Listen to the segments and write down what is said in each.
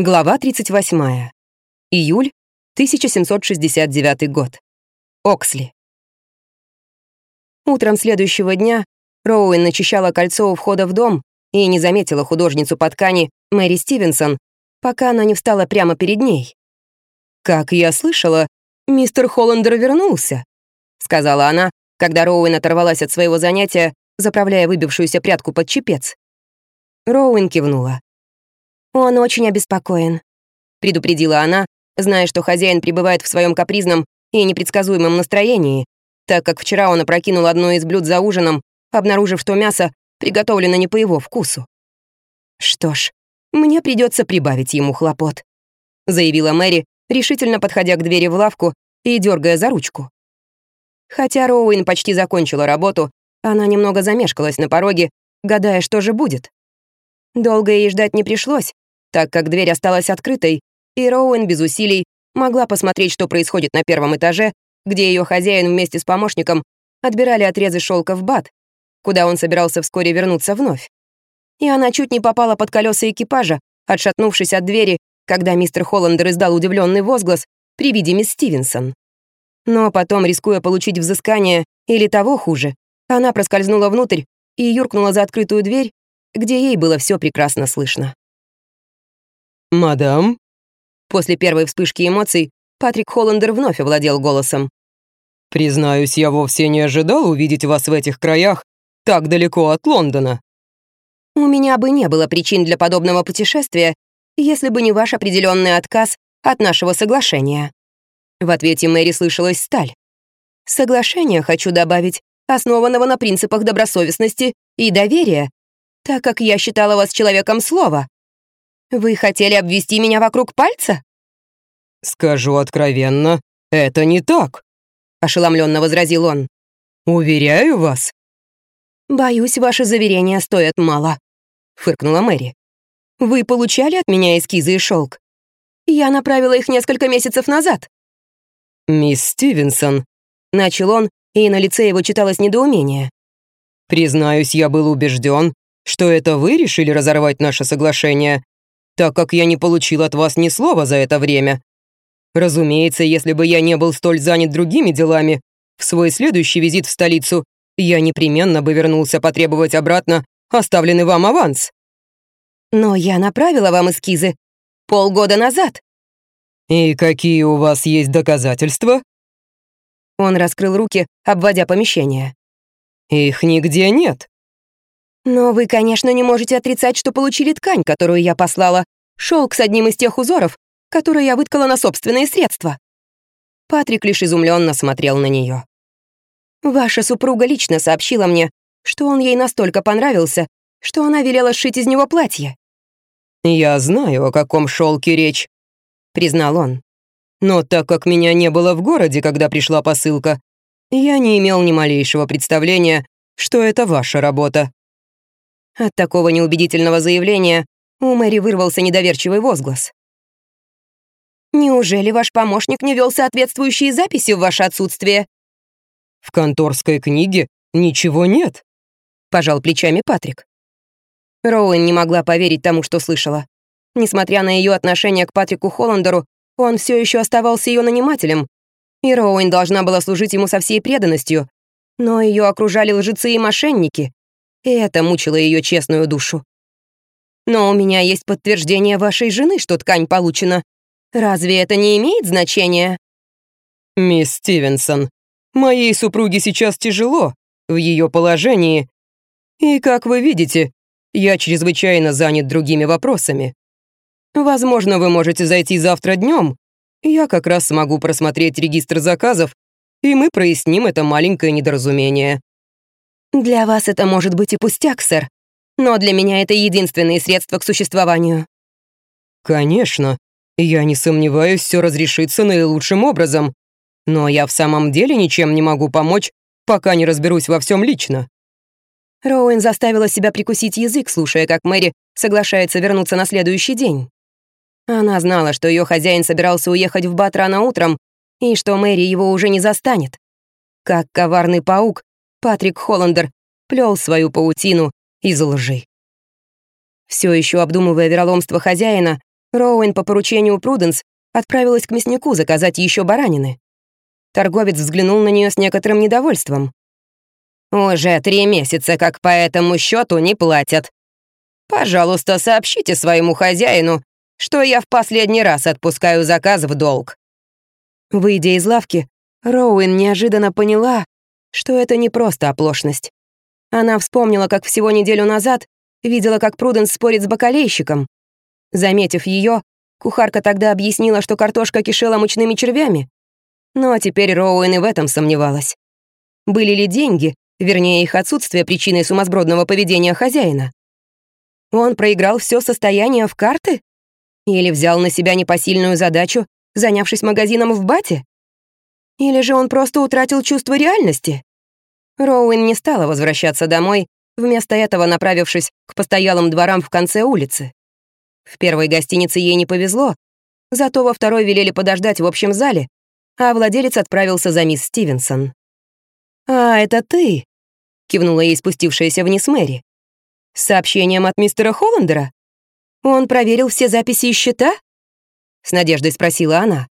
Глава 38. Июль 1769 год. Оксли. Утром следующего дня Роуэн начищала кольцо у входа в дом и не заметила художницу по ткани Мэри Стивенсон, пока она не встала прямо перед ней. «Как я слышала, мистер Холландер вернулся», — сказала она, когда Роуэн оторвалась от своего занятия, заправляя выбившуюся прядку под чепец. Роуэн кивнула. «Он очень обеспокоен», — предупредила она, зная, что хозяин пребывает в своем капризном и непредсказуемом настроении, так как вчера он опрокинул одно из блюд за ужином, обнаружив, что мясо приготовлено не по его вкусу. «Что ж, мне придется прибавить ему хлопот», — заявила Мэри, решительно подходя к двери в лавку и дергая за ручку. Хотя Роуэн почти закончила работу, она немного замешкалась на пороге, гадая, что же будет. Долго ей ждать не пришлось, так как дверь осталась открытой, и Роуэн без усилий могла посмотреть, что происходит на первом этаже, где ее хозяин вместе с помощником отбирали отрезы шелка в бат, куда он собирался вскоре вернуться вновь. И она чуть не попала под колеса экипажа, отшатнувшись от двери, когда мистер Холландер издал удивленный возглас при виде мисс Стивенсон. Но потом, рискуя получить взыскание или того хуже, она проскользнула внутрь и юркнула за открытую дверь, где ей было все прекрасно слышно. «Мадам?» После первой вспышки эмоций Патрик Холландер вновь овладел голосом. «Признаюсь, я вовсе не ожидал увидеть вас в этих краях так далеко от Лондона». «У меня бы не было причин для подобного путешествия, если бы не ваш определенный отказ от нашего соглашения». В ответе Мэри слышалась сталь. «Соглашение, хочу добавить, основанного на принципах добросовестности и доверия, так как я считала вас человеком слова. Вы хотели обвести меня вокруг пальца? Скажу откровенно, это не так, ошеломленно возразил он. Уверяю вас. Боюсь, ваши заверения стоят мало, фыркнула Мэри. Вы получали от меня эскизы и шелк? Я направила их несколько месяцев назад. Мисс Стивенсон, начал он, и на лице его читалось недоумение. Признаюсь, я был убежден, что это вы решили разорвать наше соглашение, так как я не получил от вас ни слова за это время. Разумеется, если бы я не был столь занят другими делами, в свой следующий визит в столицу я непременно бы вернулся потребовать обратно оставленный вам аванс. Но я направила вам эскизы полгода назад. И какие у вас есть доказательства? Он раскрыл руки, обводя помещение. Их нигде нет. Но вы, конечно, не можете отрицать, что получили ткань, которую я послала. Шелк с одним из тех узоров, которые я выткала на собственные средства. Патрик лишь изумленно смотрел на нее. Ваша супруга лично сообщила мне, что он ей настолько понравился, что она велела сшить из него платье. «Я знаю, о каком шелке речь», — признал он. «Но так как меня не было в городе, когда пришла посылка, я не имел ни малейшего представления, что это ваша работа». От такого неубедительного заявления у Мэри вырвался недоверчивый возглас. «Неужели ваш помощник не вел соответствующие записи в ваше отсутствие?» «В конторской книге ничего нет», — пожал плечами Патрик. Роуэн не могла поверить тому, что слышала. Несмотря на ее отношение к Патрику Холландеру, он все еще оставался ее нанимателем, и Роуэн должна была служить ему со всей преданностью, но ее окружали лжецы и мошенники, и это мучило ее честную душу. Но у меня есть подтверждение вашей жены, что ткань получена. Разве это не имеет значения? Мисс Стивенсон, моей супруге сейчас тяжело в ее положении. И, как вы видите, я чрезвычайно занят другими вопросами. Возможно, вы можете зайти завтра днем. Я как раз смогу просмотреть регистр заказов, и мы проясним это маленькое недоразумение. «Для вас это может быть и пустяк, сэр, но для меня это единственные средства к существованию». «Конечно. Я не сомневаюсь, все разрешится наилучшим образом. Но я в самом деле ничем не могу помочь, пока не разберусь во всем лично». Роуэн заставила себя прикусить язык, слушая, как Мэри соглашается вернуться на следующий день. Она знала, что ее хозяин собирался уехать в Бат рано утром, и что Мэри его уже не застанет. Как коварный паук, Патрик Холландер плел свою паутину из лжи. Все еще обдумывая вероломство хозяина, Роуэн по поручению Пруденс отправилась к мяснику заказать еще баранины. Торговец взглянул на нее с некоторым недовольством. «Уже три месяца, как по этому счету не платят. Пожалуйста, сообщите своему хозяину, что я в последний раз отпускаю заказ в долг». Выйдя из лавки, Роуэн неожиданно поняла, что это не просто оплошность. Она вспомнила, как всего неделю назад видела, как Пруденс спорит с бакалейщиком. Заметив ее, кухарка тогда объяснила, что картошка кишела мучными червями. Но теперь Роуэн и в этом сомневалась. Были ли деньги, вернее их отсутствие причиной сумасбродного поведения хозяина? Он проиграл все состояние в карты? Или взял на себя непосильную задачу, занявшись магазином в Бате? Или же он просто утратил чувство реальности? Роуэн не стала возвращаться домой, вместо этого направившись к постоялым дворам в конце улицы. В первой гостинице ей не повезло, зато во второй велели подождать в общем зале, а владелец отправился за мисс Стивенсон. «А, это ты?» — кивнула ей спустившаяся вниз Мэри. «С сообщением от мистера Холландера? Он проверил все записи и счета?» С надеждой спросила она.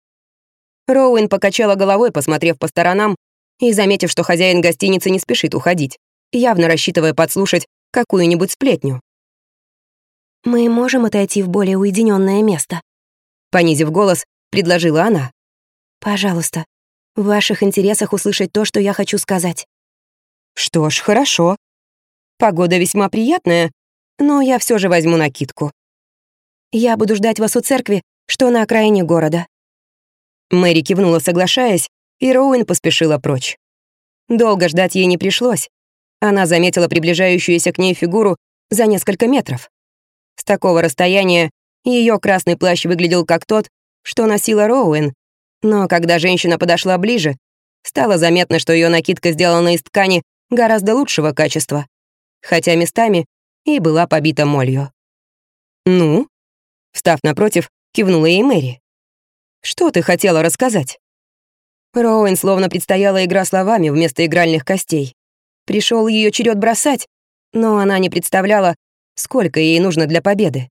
Роуэн покачала головой, посмотрев по сторонам, и заметив, что хозяин гостиницы не спешит уходить, явно рассчитывая подслушать какую-нибудь сплетню. «Мы можем отойти в более уединенное место?» Понизив голос, предложила она. «Пожалуйста, в ваших интересах услышать то, что я хочу сказать». «Что ж, хорошо. Погода весьма приятная, но я все же возьму накидку. Я буду ждать вас у церкви, что на окраине города». Мэри кивнула, соглашаясь, и Роуэн поспешила прочь. Долго ждать ей не пришлось. Она заметила приближающуюся к ней фигуру за несколько метров. С такого расстояния ее красный плащ выглядел как тот, что носила Роуэн, но когда женщина подошла ближе, стало заметно, что ее накидка сделана из ткани гораздо лучшего качества, хотя местами и была побита молью. «Ну?» — встав напротив, кивнула ей Мэри. «Что ты хотела рассказать?» Роуэн словно предстояла игра словами вместо игральных костей. Пришел ее черед бросать, но она не представляла, сколько ей нужно для победы.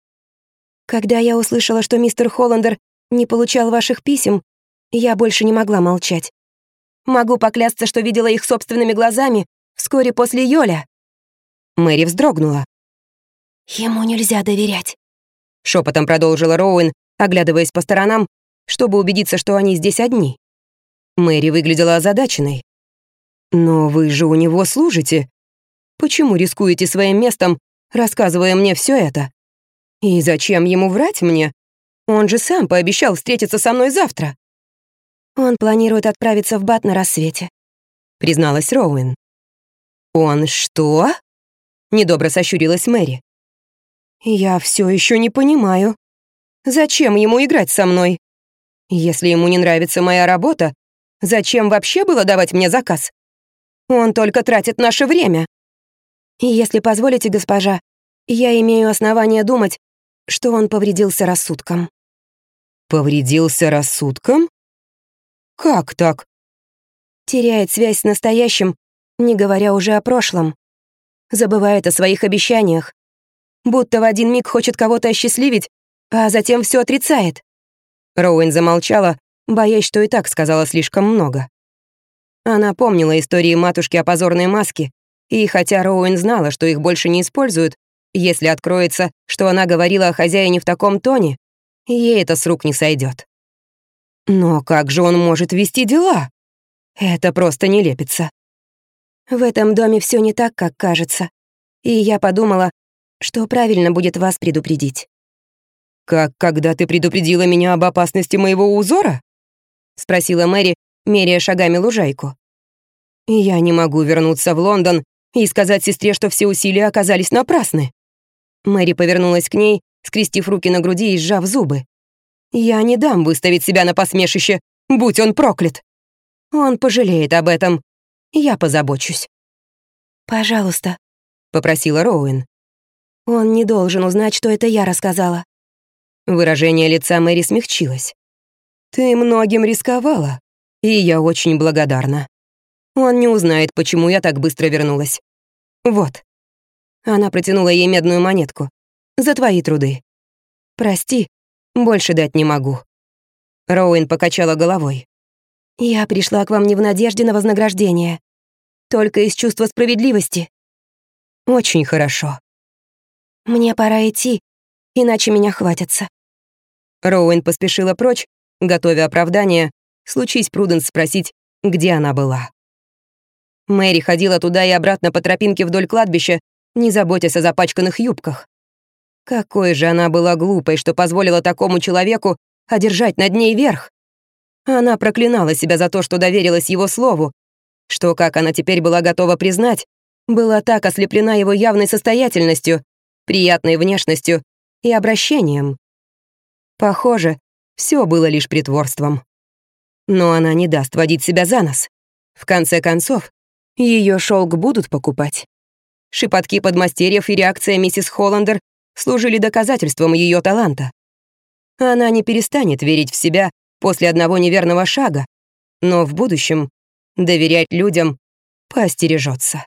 Когда я услышала, что мистер Холландер не получал ваших писем, я больше не могла молчать. Могу поклясться, что видела их собственными глазами вскоре после Йоля. Мэри вздрогнула. «Ему нельзя доверять», — шепотом продолжила Роуэн, оглядываясь по сторонам, чтобы убедиться, что они здесь одни. Мэри выглядела озадаченной. «Но вы же у него служите. Почему рискуете своим местом, рассказывая мне все это? И зачем ему врать мне? Он же сам пообещал встретиться со мной завтра». «Он планирует отправиться в Бат на рассвете», — призналась Роуэн. «Он что?» — недобро сощурилась Мэри. «Я все еще не понимаю. Зачем ему играть со мной? Если ему не нравится моя работа, Зачем вообще было давать мне заказ? Он только тратит наше время. Если позволите, госпожа, я имею основание думать, что он повредился рассудком». «Повредился рассудком? Как так?» Теряет связь с настоящим, не говоря уже о прошлом. Забывает о своих обещаниях. Будто в один миг хочет кого-то осчастливить, а затем все отрицает. Роуэн замолчала, боясь, что и так сказала слишком много. Она помнила истории матушки о позорной маске, и хотя Роуэн знала, что их больше не используют, если откроется, что она говорила о хозяине в таком тоне, ей это с рук не сойдет. Но как же он может вести дела? Это просто не лепится. В этом доме все не так, как кажется. И я подумала, что правильно будет вас предупредить. Как когда ты предупредила меня об опасности моего узора? — спросила Мэри, меряя шагами лужайку. «Я не могу вернуться в Лондон и сказать сестре, что все усилия оказались напрасны». Мэри повернулась к ней, скрестив руки на груди и сжав зубы. «Я не дам выставить себя на посмешище, будь он проклят. Он пожалеет об этом. Я позабочусь». «Пожалуйста», — попросила Роуэн. «Он не должен узнать, что это я рассказала». Выражение лица Мэри смягчилось. Ты многим рисковала, и я очень благодарна. Он не узнает, почему я так быстро вернулась. Вот. Она протянула ей медную монетку. За твои труды. Прости, Больше дать не могу». Роуэн покачала головой. «Я пришла к вам не в надежде на вознаграждение, только из чувства справедливости». «Очень хорошо». «Мне пора идти, иначе меня хватятся». Роуэн поспешила прочь, готовя оправдание, случись Пруденс спросить, где она была. Мэри ходила туда и обратно по тропинке вдоль кладбища, не заботясь о запачканных юбках. Какой же она была глупой, что позволила такому человеку одержать над ней верх. Она проклинала себя за то, что доверилась его слову, что, как она теперь была готова признать, была так ослеплена его явной состоятельностью, приятной внешностью и обращением. Похоже, все было лишь притворством. Но она не даст водить себя за нос. В конце концов, ее шелк будут покупать. Шепотки подмастерьев и реакция миссис Холландер служили доказательством ее таланта. Она не перестанет верить в себя после одного неверного шага, но в будущем доверять людям поостережется.